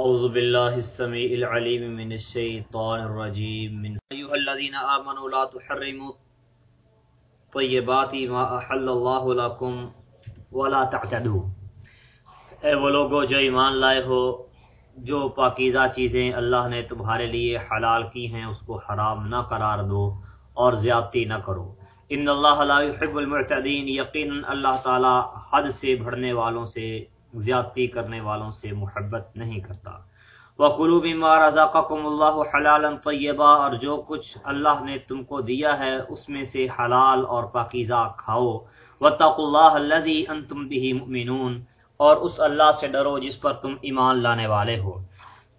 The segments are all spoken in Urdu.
اعوذ باللہ السمیع العلیم من الشیطان الرجیم من ایوہ الذین آمنوا لا تحرموا طیبات ما احل اللہ لکم ولا تعتدوا اے وہ لوگو جو ایمان لائے ہو، جو پاکیزہ چیزیں اللہ نے تمہارے لیے حلال کی ہیں، اس کو حرام نہ قرار دو اور زیادتی نہ کرو۔ ان اللہ لا يحب المعتدین، یقینا اللہ تعالی حد سے بڑھنے والوں سے زیادتی کرنے والوں سے محبت نہیں کرتا۔ وَقُلُوا بِمَا رَزَقَكُمُ اللَّهُ حَلَالًا طَيِّبًا اور جو کچھ اللہ نے تم کو دیا ہے، اس میں سے حلال اور پاکیزہ کھاؤ۔ وَاتَّقُوا اللَّهَ الَّذِي أَنْتُمْ بِهِ مُؤْمِنُونَ اور اس اللہ سے ڈرو جس پر تم ایمان لانے والے ہو۔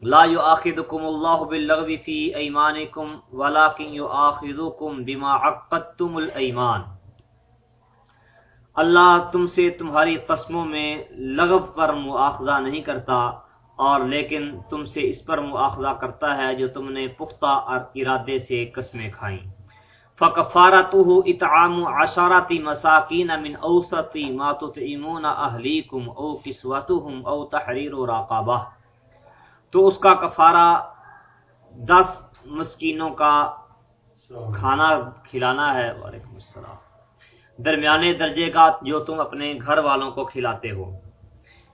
لا يؤاخذكم الله باللغو في ايمانكم ولكن يؤاخذكم بما عقدتم الايمان اللہ تم سے تمہاری قسموں میں لغو پر مواخذہ نہیں کرتا اور لیکن تم سے اس پر مواخذہ کرتا ہے جو تم نے پختہ اور ارادے سے قسمیں کھائیں۔ فکفارتہ اطعام عشرات مساکین من اوسط ما تطعمون اہلیکم او کسوتہم او تحریر رقبہ تو اس کا کفارہ دس مسکینوں کا کھانا کھلانا ہے۔ وعلیکم السلام۔ درمیانے درجے کا جو تم اپنے گھر والوں کو کھلاتے ہو،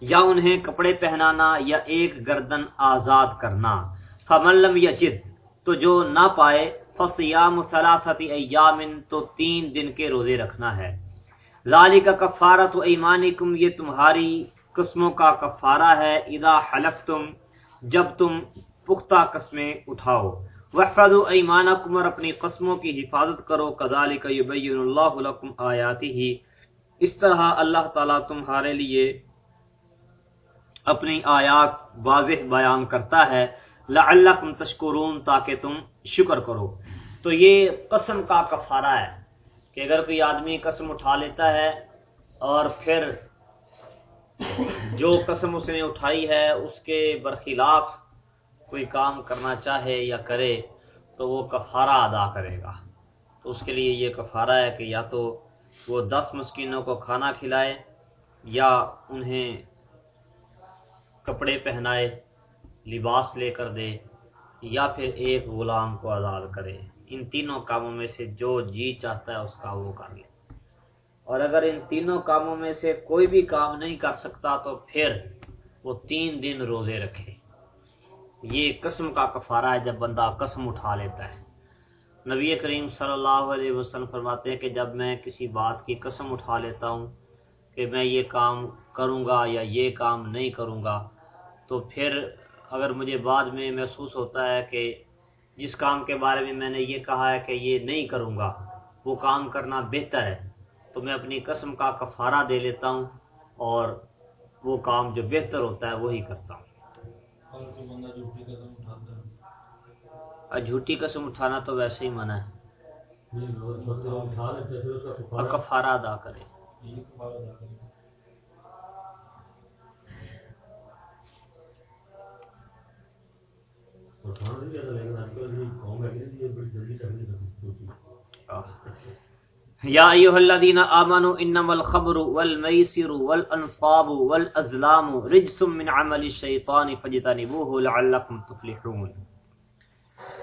یا انہیں کپڑے پہنانا یا ایک گردن آزاد کرنا۔ فملم یجد، تو جو نہ پائے، فصیام ثلاثت ایام، تو تین دن کے روزے رکھنا ہے۔ لالی کا کفارت ایمانکم، یہ تمہاری قسموں کا کفارہ ہے۔ اذا حلفتم، جب تم پختہ قسمیں اٹھاؤ۔ وحفظوا ایمانکم اور اپنی قسموں کی حفاظت کرو کذالک یبین اللہ لکم آیاته اس طرح اللہ تعالی تمہارے لیے اپنی آیات واضح بیان کرتا ہے۔ لعلکم تشکرون تاکہ تم شکر کرو۔ تو یہ قسم کا کفارہ ہے کہ اگر کوئی آدمی قسم اٹھا لیتا ہے اور پھر جو قسم اس نے اٹھائی ہے، اس کے برخلاف کوئی کام کرنا چاہے یا کرے تو وہ کفارہ ادا کرے گا۔ تو اس کے لیے یہ کفارہ ہے کہ یا تو وہ دس مسکینوں کو کھانا کھلائے یا انہیں کپڑے پہنائے، لباس لے کر دے، یا پھر ایک غلام کو آزاد کرے۔ ان تینوں کاموں میں سے جو جی چاہتا ہے اس کا وہ کر لے۔ اور اگر ان تینوں کاموں میں سے کوئی بھی کام نہیں کر سکتا تو پھر وہ تین دن روزے رکھے۔ یہ قسم کا کفارہ ہے جب بندہ قسم اٹھا لیتا ہے۔ نبی کریم صلی اللہ علیہ وسلم فرماتے ہیں کہ جب میں کسی بات کی قسم اٹھا لیتا ہوں کہ میں یہ کام کروں گا یا یہ کام نہیں کروں گا، تو پھر اگر مجھے بعد میں محسوس ہوتا ہے کہ جس کام کے بارے میں میں نے یہ کہا ہے کہ یہ نہیں کروں گا، وہ کام کرنا بہتر ہے، تو میں اپنی قسم کا کفارہ دے لیتا ہوں اور وہ کام جو بہتر ہوتا ہے وہی کرتا ہوں۔ اور جھوٹی قسم اٹھانا تو ویسے ہی منع ہے۔ اور کفارہ ادا کرے یا ایوہ الذین آمنوا انما الخبر والمیسر والانصاب والازلام رجس من عمل الشیطان فجتنبوه لعلکم تفلحون۔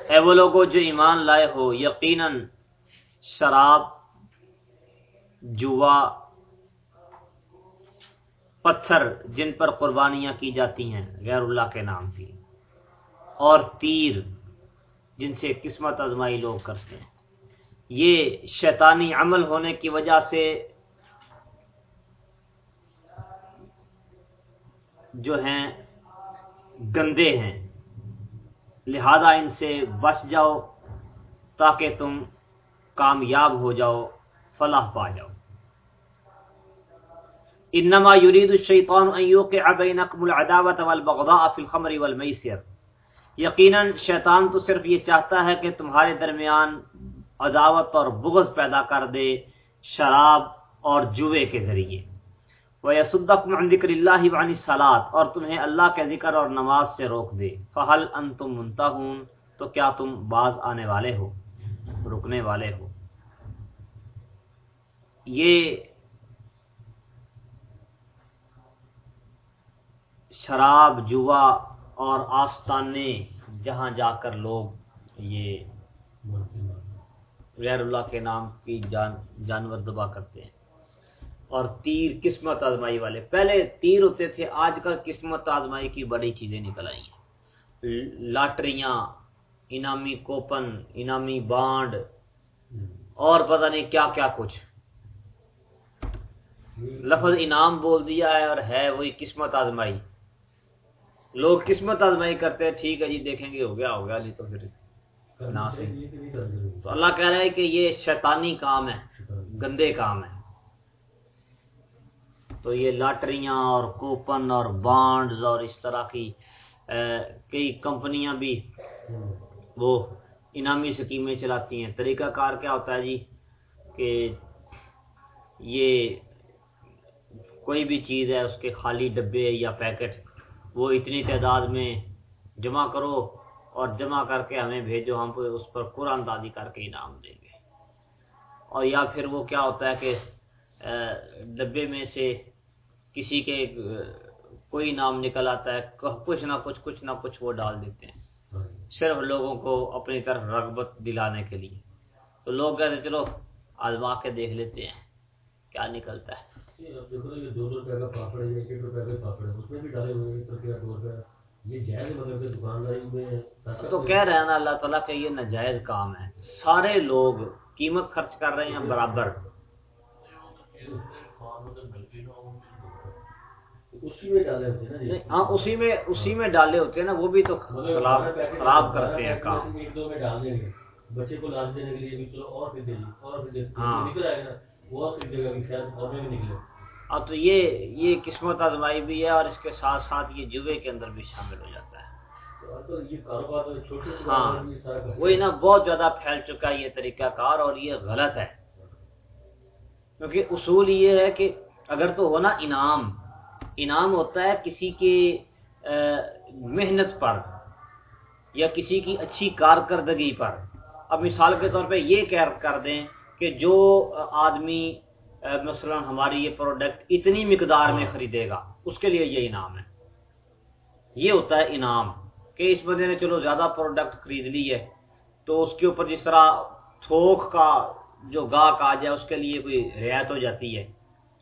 اے وہ لوگو جو ایمان لائے ہو، یقینا شراب، جوا، پتھر جن پر قربانیاں کی جاتی ہیں، غیر اللہ کے نام کی، اور تیر جن سے قسمت ازمائی لوگ کرتے ہیں۔ یہ شیطانی عمل ہونے کی وجہ سے جو ہیں، گندے ہیں۔ لہذا ان سے بچ جاؤ تاکہ تم کامیاب ہو جاؤ، فلاح پا جاؤ۔ انما يريد الشيطان ان يوقع بينكم العداوه والبغضاء في الخمر والميسر یقینا شیطان تو صرف یہ چاہتا ہے کہ تمہارے درمیان عداوت اور بغض پیدا کر دے شراب اور جوے کے ذریعے۔ وہ عن ذکر اللہ وانی سلاد اور تمہیں اللہ کے ذکر اور نماز سے روک دے۔ فہل ان تم تو کیا تم باز آنے والے ہو؟ رکنے والے ہو۔ یہ شراب، جوا اور آستانے جہاں جا کر لوگ یہ غیر اللہ کے نام کی جان جانور دبا کرتے ہیں۔ اور تیر قسمت آزمائی والے۔ پہلے تیر ہوتے تھے، آج کل قسمت آزمائی کی بڑی چیزیں نکل آئی ہیں۔ لاٹریاں، انعامی کوپن، انعامی بانڈ، اور پتہ نہیں کیا کیا کچھ۔ لفظ انعام بول دیا ہے اور ہے وہی قسمت آزمائی۔ لوگ قسمت آزمائی کرتے ہیں، ٹھیک ہے جی دیکھیں گے، ہو گیا ہو گیا نہیں تو پھر۔ نہ تو اللہ کہہ رہا ہے کہ یہ شیطانی کام ہے، گندے کام ہے۔ تو یہ لاٹریاں اور کوپن اور بانڈز اور اس طرح کی کئی کمپنیاں بھی وہ انعامی سکیمیں چلاتی ہیں۔ طریقہ کار کیا ہوتا ہے جی؟ کہ یہ کوئی بھی چیز ہے، اس کے خالی ڈبے یا پیکٹ، وہ اتنی تعداد میں جمع کرو اور جمع کر کے ہمیں بھیجو، ہم اس پر قرآن دادی کر کے انعام دیں گے۔ اور یا پھر وہ کیا ہوتا ہے کہ ڈبے میں سے کسی کے کوئی نام نکل آتا ہے کچھ نہ کچھ کچھ نہ کچھ وہ ڈال دیتے ہیں۔ صرف لوگوں کو اپنی طرف رغبت دلانے کے لیے۔ تو لوگ کہتے ہیں چلو آزما کے دیکھ لیتے ہیں کیا نکلتا ہے۔ تو کہہ رہے ہیں نا اللہ تعالیٰ کہ یہ ناجائز کام ہے۔ سارے لوگ قیمت خرچ کر رہے ہیں برابر۔ ہاں اسی میں اسی میں ڈالے ہوتے ہیں نا وہ بھی تو خراب کرتے ہیں کام۔ بچے کو لاج دینے کے لیے ہاں۔ اب تو یہ یہ قسمت آزمائی بھی ہے اور اس کے ساتھ ساتھ یہ جوے کے اندر بھی شامل ہو جاتا ہے۔ ہاں وہی نا بہت زیادہ پھیل چکا ہے یہ طریقہ کار اور یہ غلط ہے۔ کیونکہ اصول یہ ہے کہ اگر تو ہونا انعام انعام ہوتا ہے کسی کے محنت پر یا کسی کی اچھی کارکردگی پر۔ اب مثال کے طور پہ یہ کر دیں کہ جو آدمی مثلا ہماری یہ پروڈکٹ اتنی مقدار میں خریدے گا، اس کے لیے یہ انعام ہے۔ یہ ہوتا ہے انعام کہ اس بندے نے چلو زیادہ پروڈکٹ خرید لی ہے تو اس کے اوپر جس طرح تھوک کا جو گاہک آ جائے اس کے لیے کوئی رعایت ہو جاتی ہے۔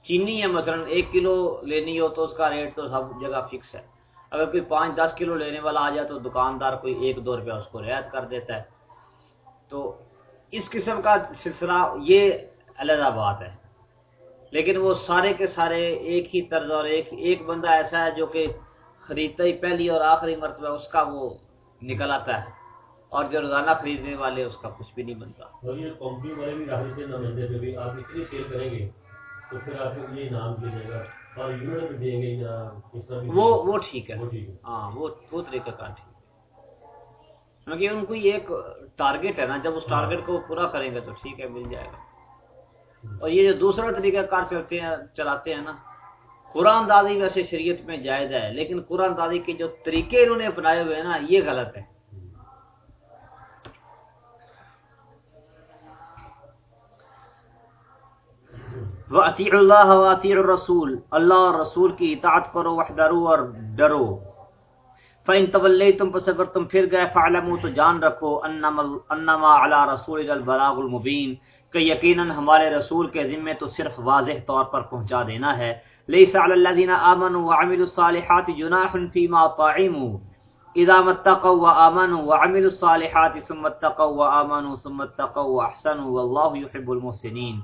چینی ہے مثلا، ایک کلو لینی ہو تو اس کا ریٹ تو سب جگہ فکس ہے۔ اگر کوئی پانچ دس کلو لینے والا آ جائے تو دکاندار کوئی ایک دو روپیہ اس کو رعایت کر دیتا ہے۔ تو اس قسم کا سلسلہ، یہ علیحدہ بات ہے۔ لیکن وہ سارے کے سارے ایک ہی طرز اور ایک ایک بندہ ایسا ہے جو کہ خریدتا ہی پہلی اور آخری مرتبہ اس کا وہ نکل آتا ہے۔ اور جو روزانہ خریدنے والے اس کا کچھ بھی نہیں بنتا۔ وہ وہ ٹھیک ہے۔ ہاں وہ وہ طریقہ کار ٹھیک کیونکہ ان کو ایک ٹارگیٹ ہے نا جب اس ٹارگیٹ کو پورا کریں گے تو ٹھیک ہے مل جائے گا۔ اور یہ جو دوسرا طریقہ کار چلتے ہیں چلاتے ہیں نا قرآن دادی ویسے شریعت میں جائز ہے لیکن قرآن دادی کے جو طریقے انہوں نے اپنائے ہوئے ہیں نا یہ غلط ہے وہ اللہ و الرسول. اللہ اور رسول کی اطاعت کرو، وحدرو اور ڈرو. فَإِن تَوَلَّيْتُمْ پس اگر تم پھر گئے فَعْلَمُوا تو جان رکھو انما علی رسول البلاغ المبین کہ یقیناً ہمارے رسول کے ذمے تو صرف واضح طور پر پہنچا دینا ہے. لیس علی الذین آمنوا وعملوا الصالحات جناح فیما طعموا اذا متقوا وآمنوا وعملوا الصالحات ثم اتقوا وآمنوا ثم اتقوا واحسنوا والله يحب المحسنین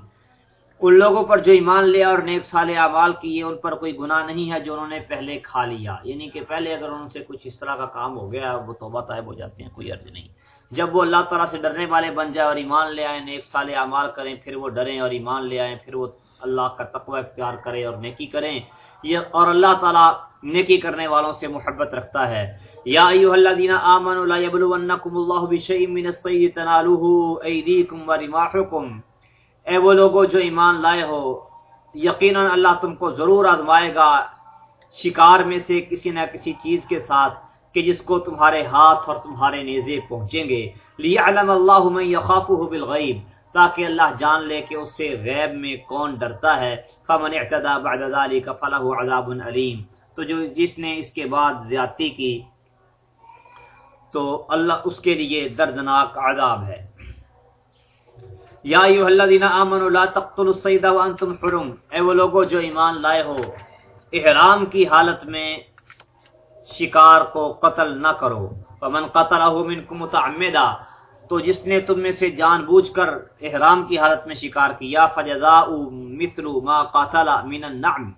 ان لوگوں پر جو ایمان لیا اور نیک سال اعمال کیے، ان پر کوئی گناہ نہیں ہے جو انہوں نے پہلے کھا لیا۔ یعنی کہ پہلے اگر ان سے کچھ اس طرح کا کام ہو گیا، وہ توبہ طائب ہو جاتے ہیں، کوئی عرض نہیں۔ جب وہ اللہ تعالیٰ سے ڈرنے والے بن جائے اور ایمان لے آئیں، نیک سال اعمال کریں، پھر وہ ڈریں اور ایمان لے آئیں، پھر وہ اللہ کا تقوی اختیار کرے اور نیکی کریں۔ یہ اور اللہ تعالیٰ نیکی کرنے والوں سے محبت رکھتا ہے۔ یا ایوہ الذین آمنوا لا یبلونکم اللہ بشیء من الصید تنالوه ایدیکم ورماحکم اے وہ لوگوں جو ایمان لائے ہو، یقیناً اللہ تم کو ضرور آزمائے گا۔ شکار میں سے کسی نہ کسی چیز کے ساتھ کہ جس کو تمہارے ہاتھ اور تمہارے نیزے پہنچیں گے۔ لِيَعْلَمَ اللَّهُ مَنْ يَخَافُهُ بِالْغَيْبِ تاکہ اللہ جان لے کہ اس سے غیب میں کون ڈرتا ہے۔ فَمَنِ اعْتَدَى بَعْدَ ذَلِكَ فَلَهُ عَذَابٌ عَلِيمٌ تو جو جس نے اس کے بعد زیادتی کی، تو اللہ اس کے لیے دردناک عذاب ہے۔ یا ایوہ الذین آمنوا لا تقتلوا الصید وانتم حرم۔ اے وہ لوگو جو ایمان لائے ہو، احرام کی حالت میں شکار کو قتل نہ کرو۔ فمن قتلہ منکم متعمدہ تو جس نے تم میں سے جان بوجھ کر احرام کی حالت میں شکار کیا فجزاء مثل ما قاتل من النعم۔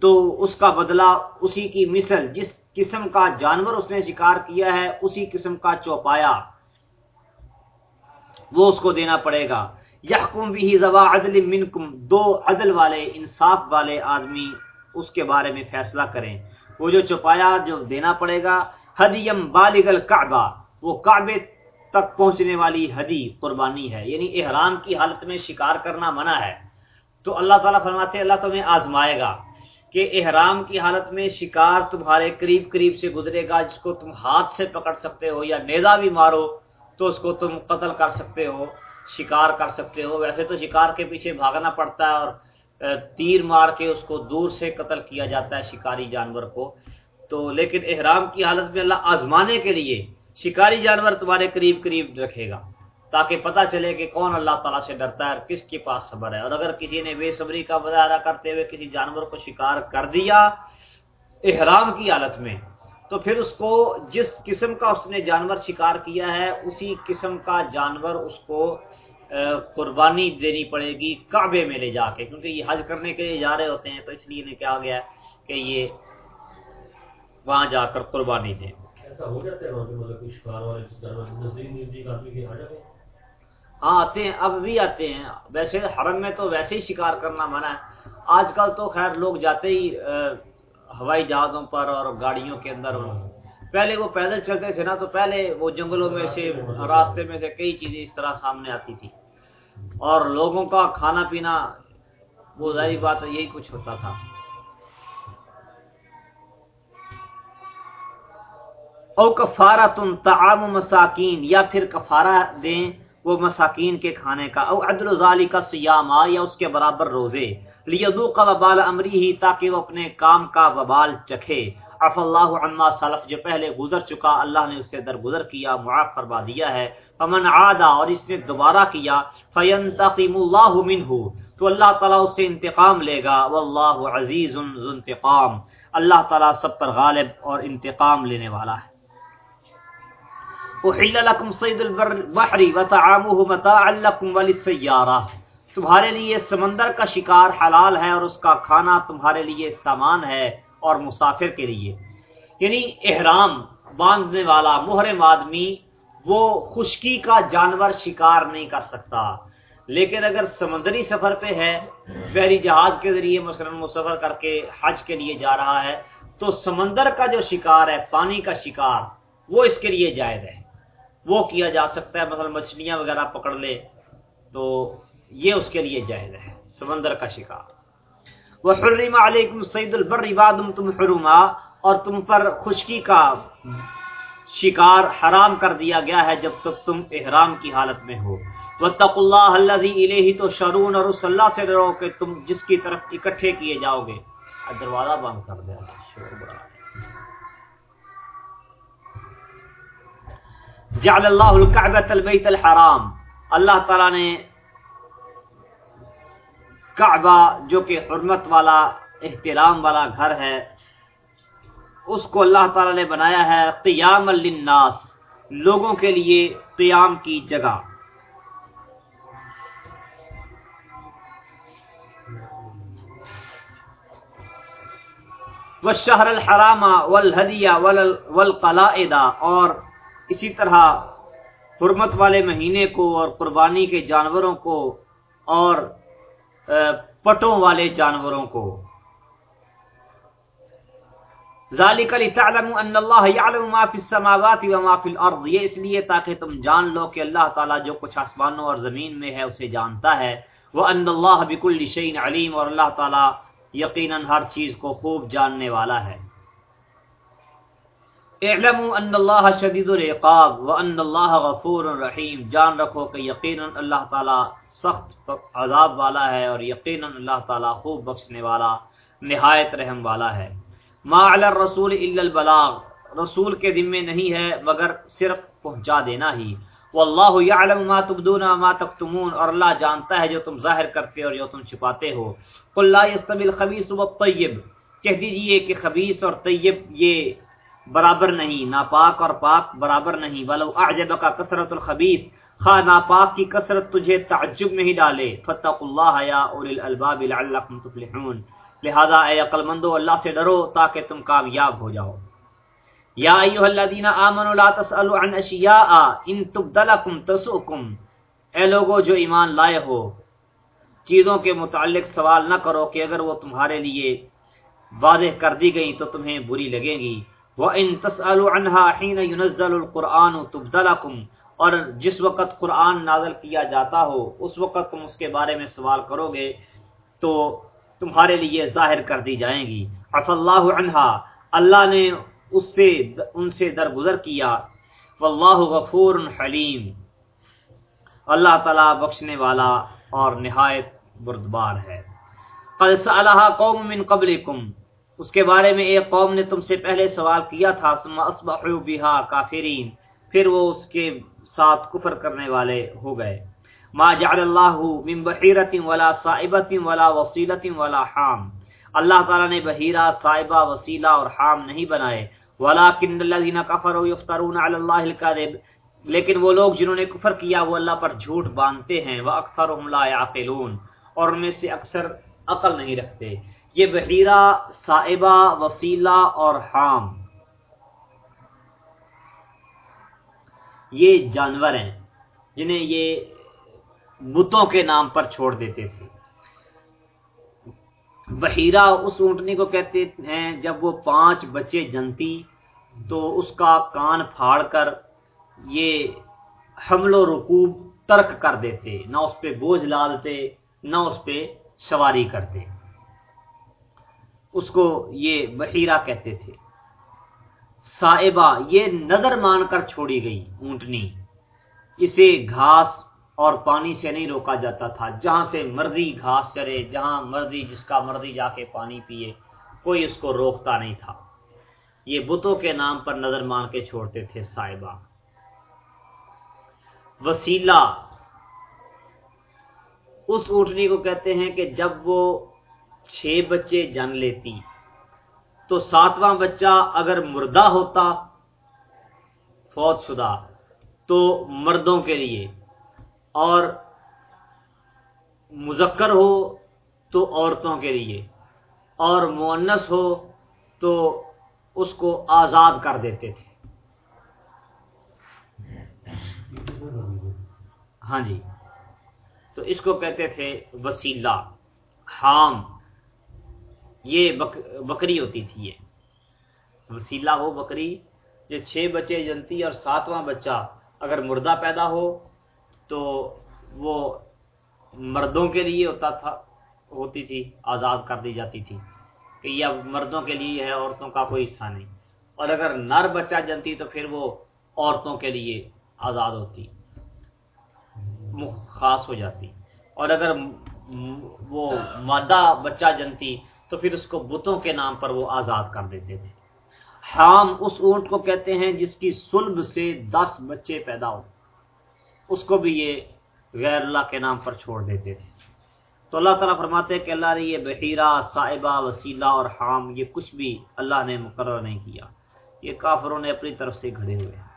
تو اس کا بدلہ اسی کی مثل، جس قسم کا جانور اس نے شکار کیا ہے، اسی قسم کا چوپایا۔ وہ اس کو دینا پڑے گا۔ یحکم بھی زوا عدل منکم، دو عدل والے، انصاف والے آدمی اس کے بارے میں فیصلہ کریں۔ وہ جو چوپایا جو دینا پڑے گا حدیم بالغ الکعبہ، وہ کعبے تک پہنچنے والی حدی قربانی ہے۔ یعنی احرام کی حالت میں شکار کرنا منع ہے۔ تو اللہ تعالیٰ فرماتے اللہ تمہیں آزمائے گا کہ احرام کی حالت میں شکار تمہارے قریب قریب سے گزرے گا، جس کو تم ہاتھ سے پکڑ سکتے ہو یا نیزا بھی مارو۔ تو اس کو تم قتل کر سکتے ہو، شکار کر سکتے ہو۔ ویسے تو شکار کے پیچھے بھاگنا پڑتا ہے اور تیر مار کے اس کو دور سے قتل کیا جاتا ہے شکاری جانور کو۔ تو لیکن احرام کی حالت میں اللہ آزمانے کے لیے شکاری جانور تمہارے قریب قریب رکھے گا، تاکہ پتہ چلے کہ کون اللہ تعالیٰ سے ڈرتا ہے اور کس کے پاس صبر ہے۔ اور اگر کسی نے بے صبری کا مظاہرہ کرتے ہوئے کسی جانور کو شکار کر دیا، احرام کی حالت میں تو پھر اس کو جس قسم کا اس نے جانور شکار کیا ہے اسی قسم کا جانور اس کو قربانی دینی پڑے گی کعبے میں لے جا کے کیونکہ یہ حج کرنے کے لیے جا رہے ہوتے ہیں تو اس لیے کیا گیا کہ یہ وہاں جا کر قربانی دیں۔ ہاں آتے ہیں اب بھی آتے ہیں۔ ویسے حرم میں تو ویسے ہی شکار کرنا منع ہے۔ آج کل تو خیر لوگ جاتے ہی ہوائی جہازوں پر اور گاڑیوں کے اندر۔ پہلے وہ پیدل چلتے تھے نا، تو پہلے وہ جنگلوں میں سے، راستے میں سے کئی چیزیں اس طرح سامنے آتی تھی۔ اور لوگوں کا کھانا پینا، وہ ظاہری بات یہی کچھ ہوتا تھا۔ او کفارہ تم تعام مساکین، یا پھر کفارہ دیں وہ مساکین کے کھانے کا۔ او عدل ظالی کا سیام یا اس کے برابر روزے۔ لیدو کا وبال امری ہی تاکہ وہ اپنے کام کا وبال چکھے۔ اف اللہ عما سلف، جو پہلے گزر چکا، اللہ نے اسے درگزر کیا، معاف فرما دیا ہے۔ فمن عادا، اور اس نے دوبارہ کیا، فینتقم اللہ منہ۔ تو اللہ تعالیٰ اس سے انتقام لے گا۔ واللہ عزیز ذو انتقام۔ اللہ تعالیٰ سب پر غالب اور انتقام لینے والا ہے۔ احل لکم صید البحر وطعامه متاعا لکم وللسیارہ۔ تمہارے لیے سمندر کا شکار حلال ہے اور اس کا کھانا تمہارے لیے سامان ہے اور مسافر کے لیے۔ یعنی احرام باندھنے والا، محرم آدمی وہ خشکی کا جانور شکار نہیں کر سکتا۔ لیکن اگر سمندری سفر پہ ہے بحری جہاز کے ذریعے مثلا وہ سفر کر کے حج کے لیے جا رہا ہے، تو سمندر کا جو شکار ہے، پانی کا شکار، وہ اس کے لیے جائز ہے۔ وہ کیا جا سکتا ہے؟ مثلا مچھلیاں وغیرہ پکڑ لے تو یہ اس کے لیے جائز ہے، سمندر کا شکار۔ وہ حرم علیکم سعید البر وادم تم حرما، اور تم پر خشکی کا شکار حرام کر دیا گیا ہے جب تک تم احرام کی حالت میں ہو۔ وطق اللہ اللہ تو شرون اور اس اللہ سے ڈرو کہ تم جس کی طرف اکٹھے کیے جاؤ گے۔ دروازہ بند کر دیا۔ شور بڑا۔ جعل اللہ الکعبۃ البیت الحرام۔ اللہ تعالی نے کعبہ جو کہ حرمت والا، احترام والا گھر ہے، اس کو اللہ تعالی نے بنایا ہے قیام للناس، لوگوں کے لیے قیام کی جگہ۔ وہ شہر الحرامہ ولحدیہ ولقلعدہ اور اسی طرح حرمت والے مہینے کو اور قربانی کے جانوروں کو اور پٹوں والے جانوروں کو۔ ذالک لتعلم ان اللہ یعلم ما فی السماوات و ما فی الارض۔ یہ اس لیے تاکہ تم جان لو کہ اللہ تعالی جو کچھ آسمانوں اور زمین میں ہے، اسے جانتا ہے۔ وان اللہ بكل شیء علیم اور اللہ تعالی یقینا ہر چیز کو خوب جاننے والا ہے۔ اعلموا ان اللہ شدید العقاب وان اللہ غفور رحیم۔ جان رکھو کہ یقینا اللہ تعالی سخت عذاب والا ہے اور یقینا اللہ تعالی خوب بخشنے والا، نہایت رحم والا ہے۔ ما علی الرسول الا البلاغ۔ رسول کے ذمے نہیں ہے، مگر صرف پہنچا دینا ہی۔ واللہ یعلم ما تبدون ما تکتمون۔ اور اللہ جانتا ہے جو تم ظاہر کرتے اور جو تم چھپاتے ہو۔ قل لا يستوي الخبيث والطيب کہہ دیجیے کہ خبیث اور طیب یہ برابر نہیں، ناپاک اور پاک برابر نہیں۔ ولو اعجبک کثرت الخبیث خواہ ناپاک کی کثرت تجھے تعجب میں ہی ڈالے۔ فتق اللہ یا اولی الالباب لعلکم تفلحون۔ لہذا اے عقل مندو اللہ سے ڈرو تاکہ تم کامیاب ہو جاؤ۔ یا ایوہ الذین آمنوا لا تسألوا عن اشیاء ان تبدلکم تسؤکم۔ اے لوگو، جو ایمان لائے ہو، چیزوں کے متعلق سوال نہ کرو کہ اگر وہ تمہارے لیے واضح کر دی گئی تو تمہیں بری لگیں گی۔ وَإِن تَسْأَلُوا عَنْهَا حِينَ يُنَزَّلُ الْقُرْآنُ تُبْدَلَكُمْ اور جس وقت قرآن نازل کیا جاتا ہو، اس وقت تم اس کے بارے میں سوال کرو گے تو تمہارے لیے ظاہر کر دی جائیں گی۔ عف اللہ عنہا اللہ نے اس سے ان سے درگزر کیا۔ واللہ غفور حلیم اللہ تعالی بخشنے والا اور نہایت بردبار ہے۔ قد سألها قوم من قبلكم اس کے بارے میں ایک قوم نے تم سے پہلے سوال کیا تھا، ثم اصبحوا بها کافرین، پھر وہ اس کے ساتھ کفر کرنے والے ہو گئے۔ ما جعل اللہ من بحیرت ولا صائبت ولا وسیلت ولا حام۔ اللہ تعالی نے بحیرہ، صائبہ وسیلہ اور حام نہیں بنائے۔ ولكن الذين كفروا يفترون على الله الكذب۔ لیکن وہ لوگ جنہوں نے کفر کیا، وہ اللہ پر جھوٹ باندھتے ہیں۔ وہ اکثر لا يعقلون۔ اور ان میں سے اکثر عقل نہیں رکھتے۔ یہ بحیرہ، صائبہ، وسیلہ اور حام۔ یہ جانور ہیں جنہیں یہ بتوں کے نام پر چھوڑ دیتے تھے۔ بحیرہ اس اونٹنی کو کہتے ہیں جب وہ پانچ بچے جنتی تو اس کا کان پھاڑ کر یہ حمل و رکوب ترک کر دیتے، نہ اس پہ بوجھ لا دیتے نہ اس پہ سواری کرتے۔ اس کو یہ بحیرہ کہتے تھے۔ صاحبہ، یہ نظر مان کر چھوڑی گئی اونٹنی۔ اسے گھاس اور پانی سے نہیں روکا جاتا تھا۔ جہاں سے مرضی گھاس چرے، جہاں مرضی جس کا مرضی جا کے پانی پیے، کوئی اس کو روکتا نہیں تھا۔ یہ بتوں کے نام پر نظر مان کے چھوڑتے تھے صاحبہ۔ وسیلہ۔ اس اونٹنی کو کہتے ہیں کہ جب وہ چھ بچے جن لیتی تو ساتواں بچہ اگر مردہ ہوتا، فوت شدہ، تو مردوں کے لیے۔ اور مذکر ہو تو عورتوں کے لیے۔ اور مونس ہو تو اس کو آزاد کر دیتے تھے۔ ہاں جی۔ تو اس کو کہتے تھے وسیلہ، حام۔ یہ بک بکری ہوتی تھی یہ۔ وسیلہ وہ بکری جو چھ بچے جنتی اور ساتواں بچہ اگر مردہ پیدا ہو تو وہ مردوں کے لیے ہوتا تھا، ہوتی تھی، آزاد کر دی جاتی تھی کہ یہ مردوں کے لیے ہے، عورتوں کا کوئی حصہ نہیں۔ اور اگر نر بچہ جنتی تو پھر وہ عورتوں کے لیے آزاد ہوتی خاص ہو جاتی۔ اور اگر وہ مادہ بچہ جنتی تو پھر اس کو بتوں کے نام پر وہ آزاد کر دیتے تھے۔ حام اس اونٹ کو کہتے ہیں جس کی سلب سے دس بچے پیدا ہو اس کو بھی یہ غیر اللہ کے نام پر چھوڑ دیتے تھے۔ تو اللہ تعالیٰ فرماتے ہیں کہ اللہ نے یہ بحیرہ صاحبہ وسیلہ اور حام یہ کچھ بھی اللہ نے مقرر نہیں کیا۔ یہ کافروں نے اپنی طرف سے گھڑے ہوئے۔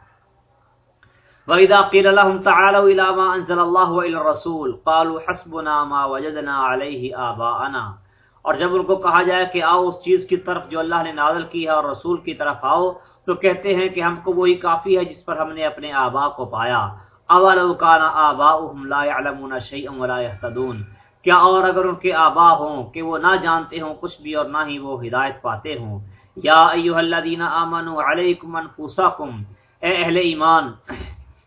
وَإِذَا قِيلَ لَهُمْ تَعَالَوْا إِلَى مَا أَنزَلَ اللَّهُ وَإِلَى الرَّسُولِ قَالُوا حَسْبُنَا مَا وَجَدْنَا عَلَيْهِ آبَاءَنَا اور جب ان کو کہا جائے کہ آؤ اس چیز کی طرف جو اللہ نے نازل کی ہے اور رسول کی طرف آؤ، تو کہتے ہیں کہ ہم کو وہی کافی ہے جس پر ہم نے اپنے آبا کو پایا۔ اولو کان آباؤہم لا يعلمون ولا يهتدون کیا اور اگر ان کے آبا ہوں کہ وہ نہ جانتے ہوں کچھ بھی اور نہ ہی وہ ہدایت پاتے ہوں۔ یا ایوہ الذین آمنوا علیکم انفسکم۔ اے اہل ایمان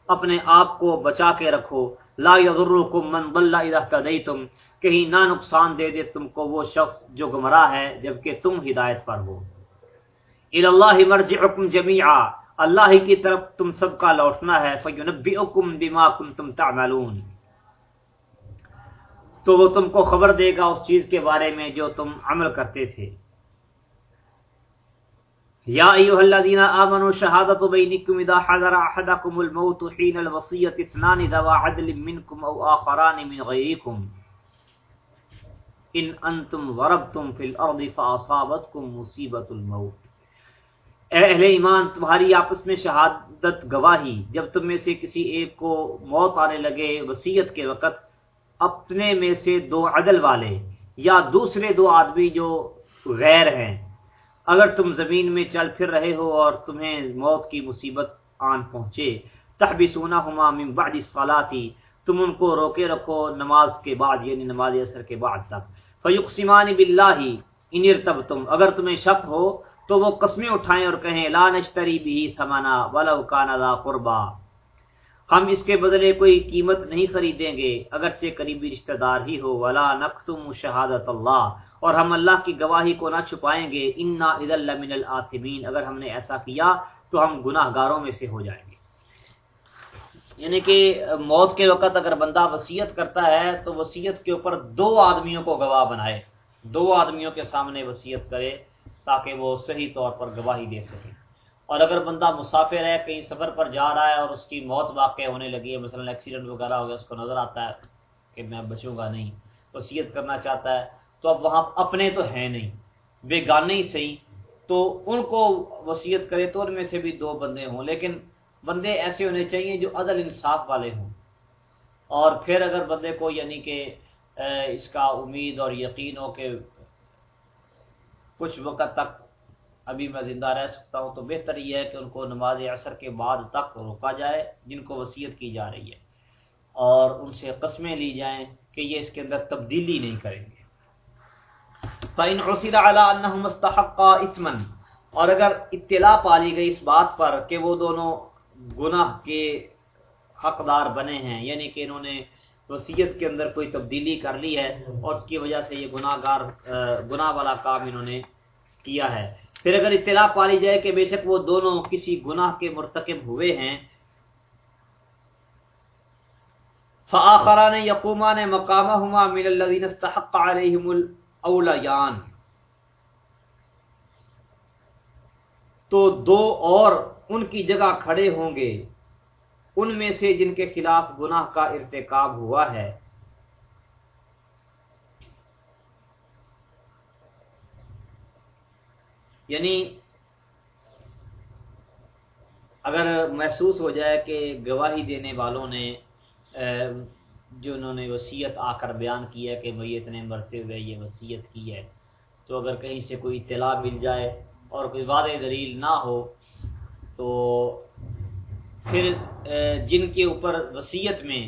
اپنے آپ کو بچا کے رکھو۔ لا یضرکم من ضل اذا اهتدیتم۔ کہیں نہ نقصان دے دے تم کو وہ شخص جو گمراہ ہے، جبکہ تم ہدایت پر ہو۔ الی اللہ مرجعکم جميعا اللہ ہی کی طرف تم سب کا لوٹنا ہے۔ فَيُنَبِّئُكُمْ بِمَا كُنْتُمْ تَعْمَلُونَ۔ تو وہ تم کو خبر دے گا اس چیز کے بارے میں جو تم عمل کرتے تھے۔ یا ایوہ الذین آمنوا شہادت بینکم اذا حضر احدکم الموت حین الوصیت اثنان ذوا عدل منکم او آخران من غیرکم. ان انتم ضربتم فی الارض فاصابتکم مصیبت الموت. اے اہل ایمان، تمہاری آپس میں شہادت گواہی، جب تم میں سے کسی ایک کو موت آنے لگے وسیعت کے وقت، اپنے میں سے دو عدل والے یا دوسرے دو آدمی جو غیر ہیں اگر تم زمین میں چل پھر رہے ہو اور تمہیں موت کی مصیبت آن پہنچے تحبی سونا ہما بعد صلاتی تم ان کو روکے رکھو نماز کے بعد یعنی نماز اثر کے بعد تک۔ فیقسمان باللہ، ان ارتبتم اگر تمہیں شک ہو تو وہ قسمیں اٹھائیں اور کہیں، لا نشتری بھی ثمنا ولو کان ذا قربا۔ ہم اس کے بدلے کوئی قیمت نہیں خریدیں گے، اگرچہ قریبی رشتہ دار ہی ہو۔ ولا نقتم شہادت اللہ اور ہم اللہ کی گواہی کو نہ چھپائیں گے۔ انا عید اللہ من العاطمین اگر ہم نے ایسا کیا تو ہم گناہ گاروں میں سے ہو جائیں گے۔ یعنی کہ موت کے وقت اگر بندہ وسیعت کرتا ہے تو وسیعت کے اوپر دو آدمیوں کو گواہ بنائے۔ دو آدمیوں کے سامنے وسیعت کرے تاکہ وہ صحیح طور پر گواہی دے سکے اور اگر بندہ مسافر ہے، کہیں سفر پر جا رہا ہے اور اس کی موت واقع ہونے لگی ہے، مثلا ایکسیڈنٹ وغیرہ ہو گیا، اس کو نظر آتا ہے کہ میں بچوں گا نہیں۔ وسیعت کرنا چاہتا ہے۔ تو اب وہاں اپنے تو ہیں نہیں۔ بے گانے ہی صحیح۔ تو ان کو وسیعت کرے تو ان میں سے بھی دو بندے ہوں، لیکن بندے ایسے ہونے چاہیے جو عدل انصاف والے ہوں۔ اور پھر اگر بندے کو یعنی کہ اس کا امید اور یقین ہو کہ کچھ وقت تک ابھی میں زندہ رہ سکتا ہوں، تو بہتر یہ ہے کہ ان کو نماز اثر کے بعد تک روکا جائے، جن کو وصیت کی جا رہی ہے۔ اور ان سے قسمیں لی جائیں کہ یہ اس کے اندر تبدیلی نہیں کریں گے۔ فَإِنْ عُصِرَ عَلَىٰ أَنَّهُمْ اسْتَحَقَّا اِثْمًا اور اگر اطلاع پالی گئی اس بات پر کہ وہ دونوں گناہ کے حقدار بنے ہیں یعنی کہ انہوں نے وصیت کے اندر کوئی تبدیلی کر لی ہے اور اس کی وجہ سے یہ گناہ گار گناہ والا کام انہوں نے کیا ہے۔ پھر اگر اطلاع پالی جائے کہ بے شک وہ دونوں کسی گناہ کے مرتکب ہوئے ہیں، فآخران یقومان مقامہما من الذین استحق علیہم اولیان۔ تو دو اور ان کی جگہ کھڑے ہوں گے۔ ان میں سے جن کے خلاف گناہ کا ارتکاب ہوا ہے۔ یعنی اگر محسوس ہو جائے کہ گواہی دینے والوں نے جو انہوں نے وصیت آ کر بیان کی ہے کہ میت نے مرتے ہوئے یہ وصیت کی ہے، تو اگر کہیں سے کوئی اطلاع مل جائے اور کوئی واضح دلیل نہ ہو، تو پھر جن کے اوپر وصیت میں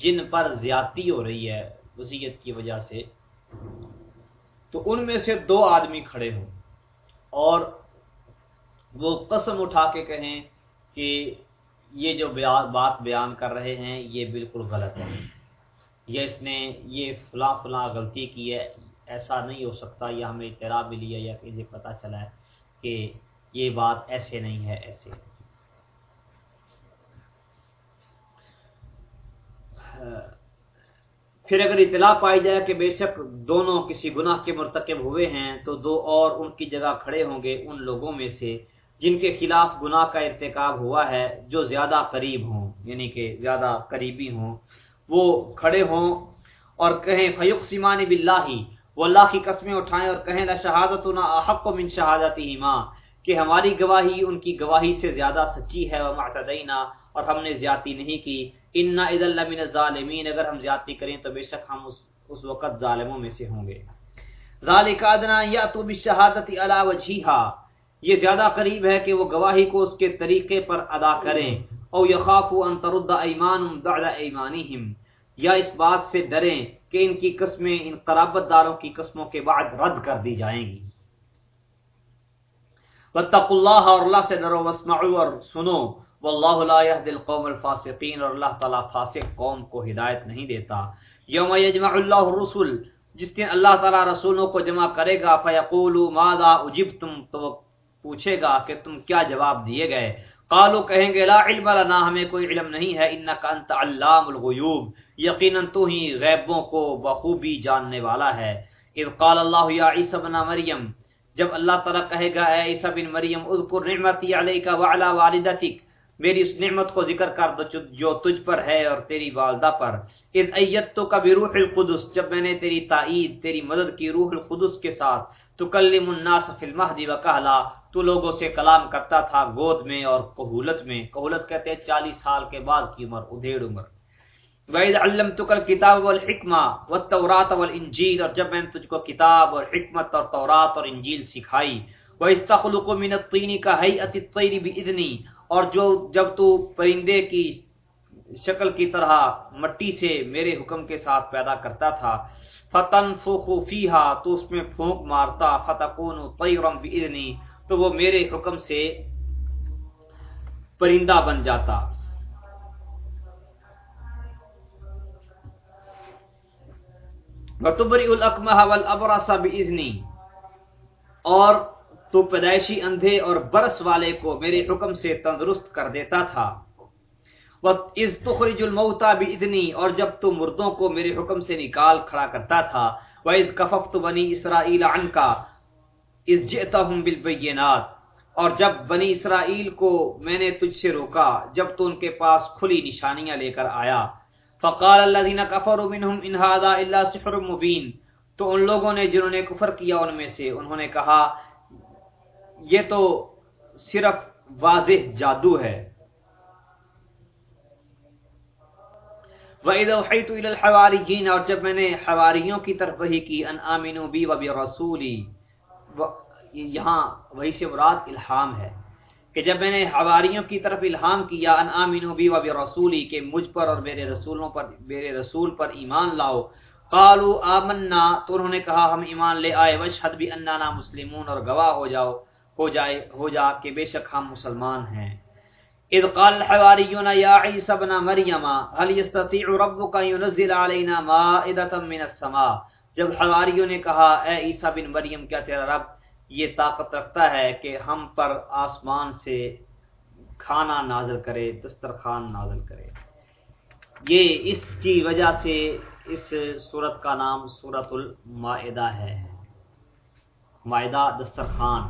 جن پر زیادتی ہو رہی ہے وصیت کی وجہ سے، تو ان میں سے دو آدمی کھڑے ہوں اور وہ قسم اٹھا کے کہیں کہ یہ جو بات بیان کر رہے ہیں، یہ بالکل غلط ہے۔ یا اس نے یہ فلاں فلاں غلطی کی ہے، ایسا نہیں ہو سکتا، یا ہمیں اطلاع ملی ہے یا کسی پتہ چلا ہے کہ یہ بات ایسے نہیں ہے، ایسے۔ پھر اگر اطلاع پائی جائے کہ بے شک دونوں کسی گناہ کے مرتکب ہوئے ہیں، تو دو اور ان کی جگہ کھڑے ہوں گے ان لوگوں میں سے جن کے خلاف گناہ کا ارتکاب ہوا ہے جو زیادہ قریب ہوں یعنی کہ زیادہ قریبی ہوں۔ وہ کھڑے ہوں اور کہیں فیق سیمان بلّہ وہ اللہ کی قسمیں اٹھائیں اور کہیں نہ شہادت نہ احق و من شہادتی ماں کہ ہماری گواہی ان کی گواہی سے زیادہ سچی ہے وہ معتدینہ اور ہم نے زیادتی نہیں کی۔ ان عید اللہ من ظالمین اگر ہم زیادتی کریں تو بے شک ہم اس, اس وقت ظالموں میں سے ہوں گے۔ ذالک ادنا یا تو بشہادت علی وجہھا یہ زیادہ قریب ہے کہ وہ گواہی کو اس کے طریقے پر ادا کریں۔ او یخافوا ان ترد ایمان بعد ایمانہم، یا اس بات سے ڈریں کہ ان کی قسمیں، ان قرابت داروں کی قسموں کے بعد رد کر دی جائیں گی۔ واتقوا اللہ اور اللہ سے ڈرو، واسمعوا اور سنو، واللہ لا يهدي القوم الفاسقین، اور اللہ تعالی فاسق قوم کو ہدایت نہیں دیتا۔ یوم یجمع اللہ الرسل، جس دن اللہ تعالی رسولوں کو جمع کرے گا، فیقولوا ماذا اجبتم؟ تو پوچھے گا کہ تم کیا جواب دیے گئے؟ قالو کہیں گے، لا علم لنا، ہمیں کوئی علم نہیں ہے انکا انت علام الغیوب۔ یقینا تو ہی غیبوں کو بخوبی جاننے والا ہے۔ اذ قال اللہ یا عیسی بن مریم، جب اللہ تعالیٰ کہے گا، اے عیسیٰ بن مریم، اذکر نعمتی علیکہ وعلا والدتک۔ میری اس نعمت کو ذکر کر دو، جو تجھ پر ہے اور تیری والدہ پر۔ اذ ایتو کا بھی القدس، جب میں نے تیری تائید، تیری مدد کی روح القدس کے ساتھ، تکلم الناس فی المہدی وکہلا۔ تو لوگوں سے کلام کرتا تھا گود میں اور کہولت میں۔ کہولت کہتے ہیں چالیس سال کے بعد کی عمر، ادھیڑ عمر۔ وَإِذْ عَلَّمْتُكَ الْكِتَابَ وَالْحِكْمَةَ وَالتَّوْرَاةَ وَالْإِنْجِيلَ اور جب میں نے تجھ کو کتاب اور حکمت اور تورات اور انجیل سکھائی وہ وَإِذْ تَخْلُقُ مِنَ الطِّينِ كَهَيْئَةِ الطَّيْرِ بِإِذْنِي اور جو جب تو پرندے کی شکل کی طرح مٹی سے میرے حکم کے ساتھ پیدا کرتا تھا فتن فیہا تو اس میں پھونک مارتا فتکون طیرم بإذنی تو وہ میرے حکم سے پرندہ بن جاتا۔ وتبری الاکمہ والابرس بإذنی اور تو پیدائشی اندھے اور برس والے کو میرے حکم سے تندرست کر دیتا تھا۔ وَإِذْ تُخْرِجُ الْمَوْتَى بِإِذْنِي اور جب تو مردوں کو میرے حکم سے نکال کھڑا کرتا تھا۔ وَإِذْ كَفَفْتُ بَنِي إِسْرَائِيلَ عَنْكَ۔ إِذْ جِئْتَهُمْ بِالْبَيِّنَاتِ اور جب بنی اسرائیل کو میں نے تجھ سے روکا، جب تو ان کے پاس کھلی نشانیاں لے کر آیا۔ فقال الذين كفروا منهم ان هذا الا سحر مبين تو ان لوگوں نے جنہوں نے کفر کیا ان میں سے، انہوں نے کہا، یہ تو صرف واضح جادو ہے۔ وَإِذَا وحیت إِلَى الْحَوَارِيِّينَ، اور جب میں نے حواریوں کی طرف وحی کی ان آمنوا بی و بی یہاں وہی سے مراد الہام ہے کہ جب میں نے حواریوں کی طرف الہام کیا، ان آمنوا بی و بی رسولی، کہ مجھ پر اور میرے رسولوں پر، میرے رسول پر ایمان لاؤ۔ قالوا آمنا، تو انہوں نے کہا، ہم ایمان لے آئے۔ وشہد بھی اننا مسلمون، اور گواہ ہو جاؤ، ہو جائے، ہو جا کہ بے شک ہم مسلمان ہیں۔ اذ قال الحواریون، یا عیسی ابن مریم، هل يستطيع ربك ينزل علينا مائدة من السماء؟ جب حواریوں نے کہا، اے عیسی بن مریم، کیا تیرا رب یہ طاقت رکھتا ہے کہ ہم پر آسمان سے کھانا نازل کرے، دسترخوان نازل کرے؟ یہ اس کی وجہ سے اس صورت کا نام سورت المائدہ ہے۔ مائدہ، دسترخوان،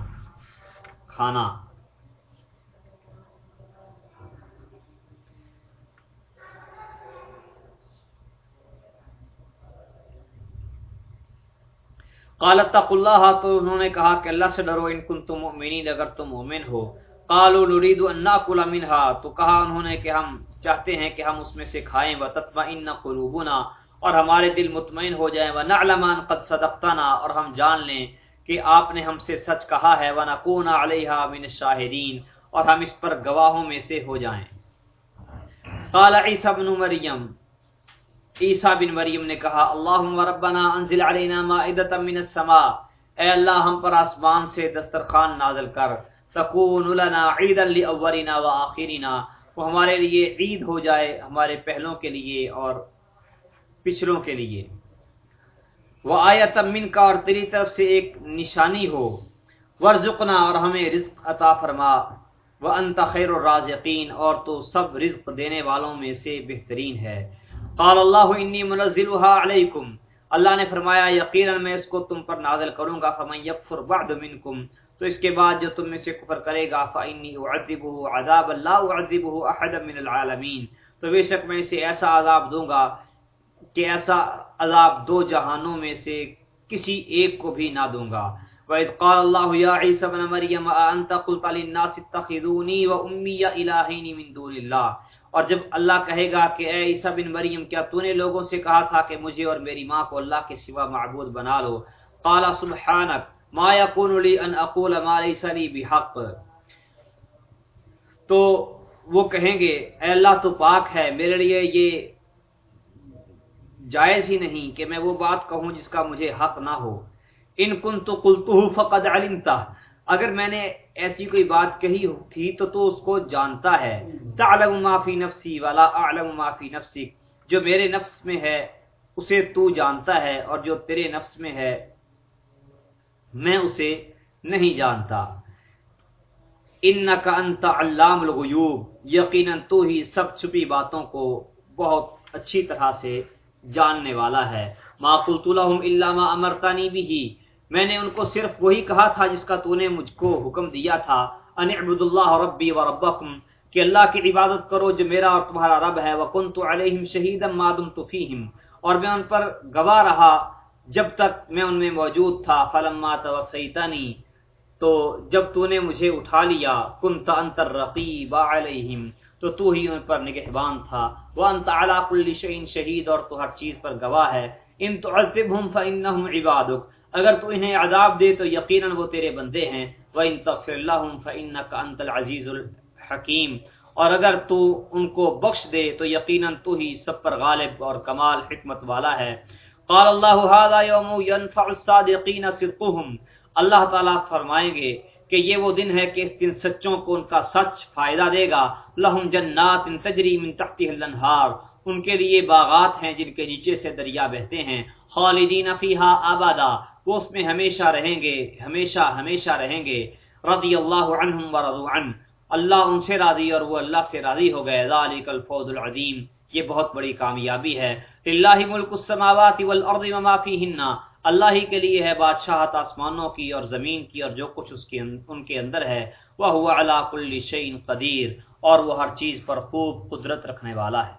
کھانا۔ قالت تق اللہ، تو انہوں نے کہا کہ اللہ سے ڈرو، ان کن تم مومنین اگر تم مومن ہو۔ قالوا نريد ان ناكل منها تو کہا انہوں نے کہ ہم چاہتے ہیں کہ ہم اس میں سے کھائیں۔ وتطمئن قلوبنا، اور ہمارے دل مطمئن ہو جائیں۔ ونعلم ان قد صدقتنا، اور ہم جان لیں کہ آپ نے ہم سے سچ کہا ہے۔ وَنَقُونَ عَلَيْهَا مِنَ الشَّاهِدِينَ، اور ہم اس پر گواہوں میں سے ہو جائیں۔ قال عیسیٰ بن مریم عیسیٰ بن مریم نے کہا، اللہم ربنا انزل علینا مائدتا من السماء. اے اللہ، ہم پر آسمان سے دسترخوان نازل کر، تکون لنا عیدا لأولنا و وہ ہمارے لیے عید ہو جائے، ہمارے پہلوں کے لیے اور پچھلوں کے لیے۔ وہ آیا تمن کا اور تیری طرف سے ایک نشانی ہو ورژنا اور ہمیں رزق عطا فرما۔ وہ خیر الرازقین اور تو سب رزق دینے والوں میں سے بہترین ہے۔ قال اللہ انی منزلها علیکم۔ اللہ نے فرمایا، یقینا میں اس کو تم پر نازل کروں گا، فمن یکفر بعد منکم۔ تو اس کے بعد جو تم میں سے کفر کرے گا، فانی اعذبه عذاب لا اعذبه احد من العالمین۔ تو بے شک میں اسے ایسا عذاب دوں گا کہ ایسا عذاب دو جہانوں میں سے کسی ایک کو بھی نہ دوں گا۔ وَإِذْ قَالَ اللَّهُ يَا عِيسَى بْنَ مَرْيَمَ أَأَنْتَ قُلْتَ لِلنَّاسِ اتَّخِذُونِي وَأُمِّيَ إِلَٰهَيْنِ مِن دُونِ اللَّهِ اور جب اللہ کہے گا کہ اے عیسیٰ بن مریم، کیا تو نے لوگوں سے کہا تھا کہ مجھے اور میری ماں کو اللہ کے سوا معبود بنا لو؟ قال سبحانك ما يكون لي ان اقول ما ليس لي بحق. تو وہ کہیں گے، اے اللہ تو پاک ہے، میرے لیے یہ جائز ہی نہیں کہ میں وہ بات کہوں جس کا مجھے حق نہ ہو۔ ان کن تو کلتو فقد علمتا اگر میں نے ایسی کوئی بات کہی تھی تو تو اس کو جانتا ہے۔ تعلم ما فی نفسی ولا اعلم ما فی نفسی۔ جو میرے نفس میں ہے، اسے تو جانتا ہے، اور جو تیرے نفس میں ہے، میں اسے نہیں جانتا۔ انکا انت علام الغیوب۔ یقینا تو ہی سب چھپی باتوں کو بہت اچھی طرح سے جاننے والا ہے۔ ما قلت لهم الا ما به۔ میں نے ان کو صرف وہی کہا تھا جس کا تو نے مجھ کو حکم دیا تھا، ان عبد اللہ ربی و ربکم کہ اللہ کی عبادت کرو جو میرا اور تمہارا رب ہے وکنت علیہم شہیدا ما دمت فیہم۔ اور میں ان پر گواہ رہا جب تک میں ان میں موجود تھا، فلما توفیتنی۔ تو جب تو نے مجھے اٹھا لیا، کنت انت الرقیب علیہم۔ تو تو ہی ان پر نگہبان تھا۔ وانت علی کل شیء شہید، اور تو ہر چیز پر گواہ ہے۔ ان تعذبهم فانهم عبادک۔ اگر تو انہیں عذاب دے تو یقیناً وہ تیرے بندے ہیں۔ وَإِن تَغْفِرْ لَهُمْ فَإِنَّكَ أَنْتَ الْعَزِيزُ الْحَكِيمُ۔ اور اگر تو ان کو بخش دے تو یقیناً تو ہی سب پر غالب اور کمال حکمت والا ہے۔ قال اللہ هذا يوم ينفع الصادقين صدقهم۔ اللہ تعالیٰ فرمائیں گے کہ یہ وہ دن ہے کہ اس دن سچوں کو ان کا سچ فائدہ دے گا۔ لہم جنات تجری من تحتها الانہار۔ ان کے لیے باغات ہیں جن کے نیچے سے دریا بہتے ہیں۔ خالدین فیہا آبادا۔ وہ اس میں ہمیشہ رہیں گے، ہمیشہ ہمیشہ رہیں گے۔ رضی اللہ عنہم ورضو عن۔ اللہ ان سے راضی اور وہ اللہ سے راضی ہو گئے۔ ذالک الفوز العظیم۔ یہ بہت بڑی کامیابی ہے۔ اللہ ملک السماوات والارض وما فیہن۔ اللہ ہی کے لیے ہے بادشاہت آسمانوں کی اور زمین کی اور جو کچھ اس کے ان کے اندر ہے۔ وہ ہوا علا کل شیء قدیر۔ اور وہ ہر چیز پر خوب قدرت رکھنے والا ہے۔